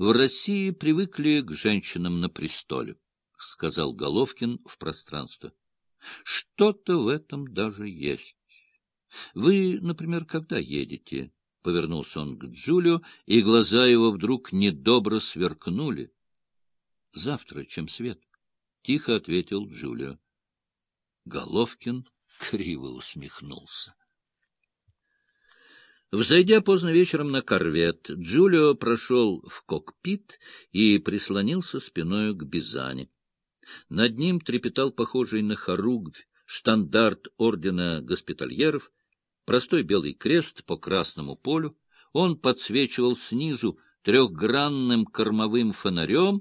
В России привыкли к женщинам на престоле, — сказал Головкин в пространство. Что-то в этом даже есть. Вы, например, когда едете? — повернулся он к Джулио, и глаза его вдруг недобро сверкнули. — Завтра, чем свет, — тихо ответил Джулио. Головкин криво усмехнулся. Взойдя поздно вечером на корвет, Джулио прошел в кокпит и прислонился спиною к Бизане. Над ним трепетал похожий на хоругвь штандарт ордена госпитальеров, простой белый крест по красному полю. Он подсвечивал снизу трехгранным кормовым фонарем,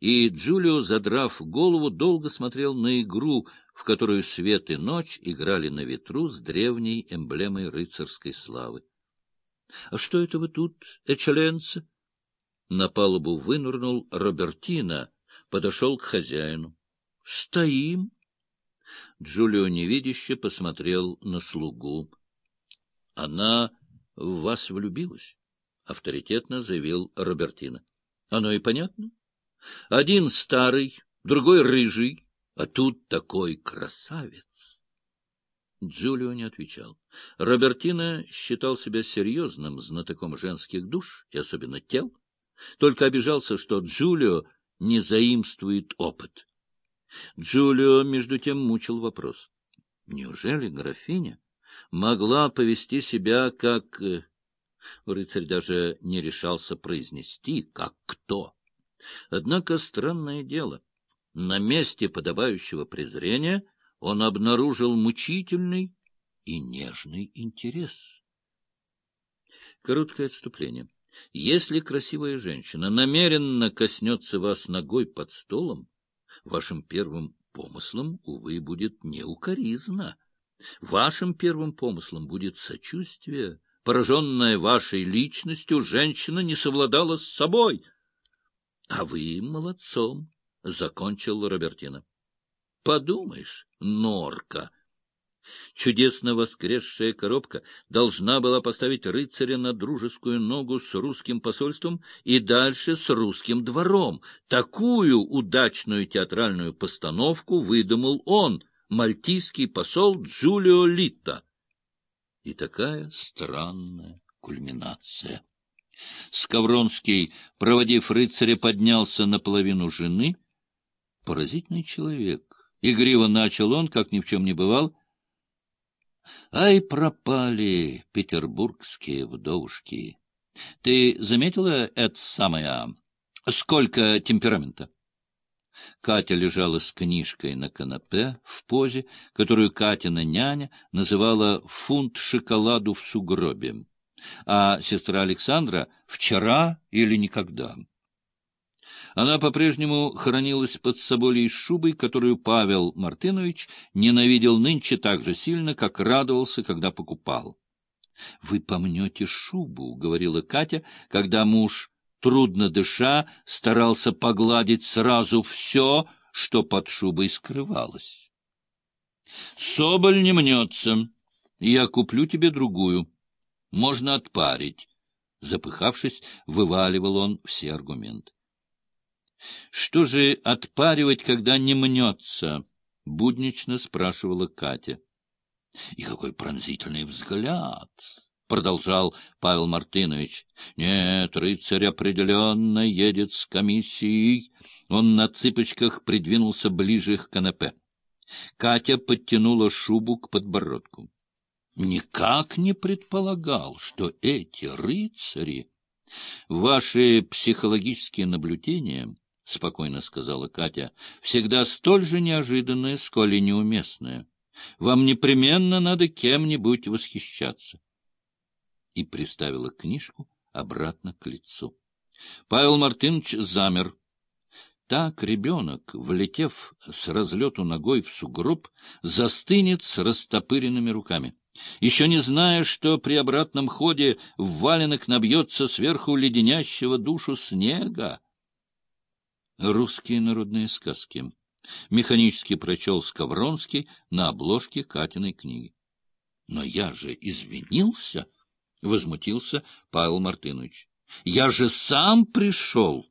и Джулио, задрав голову, долго смотрел на игру, в которую свет и ночь играли на ветру с древней эмблемой рыцарской славы. — А что это вы тут, эчаленцы? На палубу вынырнул Робертина, подошел к хозяину. — Стоим. Джулио невидяще посмотрел на слугу. — Она в вас влюбилась, — авторитетно заявил Робертина. — Оно и понятно. Один старый, другой рыжий, а тут такой красавец. Джулио не отвечал. Робертино считал себя серьезным знатоком женских душ, и особенно тел, только обижался, что Джулио не заимствует опыт. Джулио, между тем, мучил вопрос. Неужели графиня могла повести себя как... Э, рыцарь даже не решался произнести, как кто. Однако странное дело — на месте подобающего презрения он обнаружил мучительный и нежный интерес. Короткое отступление. Если красивая женщина намеренно коснется вас ногой под столом, вашим первым помыслом, увы, будет не укоризна. Вашим первым помыслом будет сочувствие. Пораженная вашей личностью, женщина не совладала с собой. А вы молодцом — закончил Робертина. — Подумаешь, норка! Чудесно воскресшая коробка должна была поставить рыцаря на дружескую ногу с русским посольством и дальше с русским двором. Такую удачную театральную постановку выдумал он, мальтийский посол Джулио Литта. И такая странная кульминация. Скавронский, проводив рыцаря, поднялся наполовину жены — Поразительный человек. Игриво начал он, как ни в чем не бывал. Ай, пропали петербургские вдовушки. Ты заметила это самое? Сколько темперамента? Катя лежала с книжкой на канапе в позе, которую Катина няня называла «фунт шоколаду в сугробе», а сестра Александра «вчера или никогда». Она по-прежнему хранилась под соболей шубой, которую Павел Мартынович ненавидел нынче так же сильно, как радовался, когда покупал. — Вы помнете шубу, — говорила Катя, когда муж, трудно дыша, старался погладить сразу все, что под шубой скрывалось. — Соболь не мнется. Я куплю тебе другую. Можно отпарить. Запыхавшись, вываливал он все аргументы. — Что же отпаривать, когда не мнется? — буднично спрашивала Катя. — И какой пронзительный взгляд! — продолжал Павел Мартынович. — Нет, рыцарь определенно едет с комиссией. Он на цыпочках придвинулся ближе к канапе. Катя подтянула шубу к подбородку. Никак не предполагал, что эти рыцари... Ваши психологические наблюдения — спокойно сказала Катя, — всегда столь же неожиданная, сколь и неуместная. Вам непременно надо кем-нибудь восхищаться. И приставила книжку обратно к лицу. Павел Мартынович замер. Так ребенок, влетев с разлету ногой в сугроб, застынет с растопыренными руками. Еще не зная, что при обратном ходе в валенок набьется сверху леденящего душу снега, Русские народные сказки. Механически прочел Скавронский на обложке Катиной книги. — Но я же извинился, — возмутился Павел Мартынович. Я же сам пришел.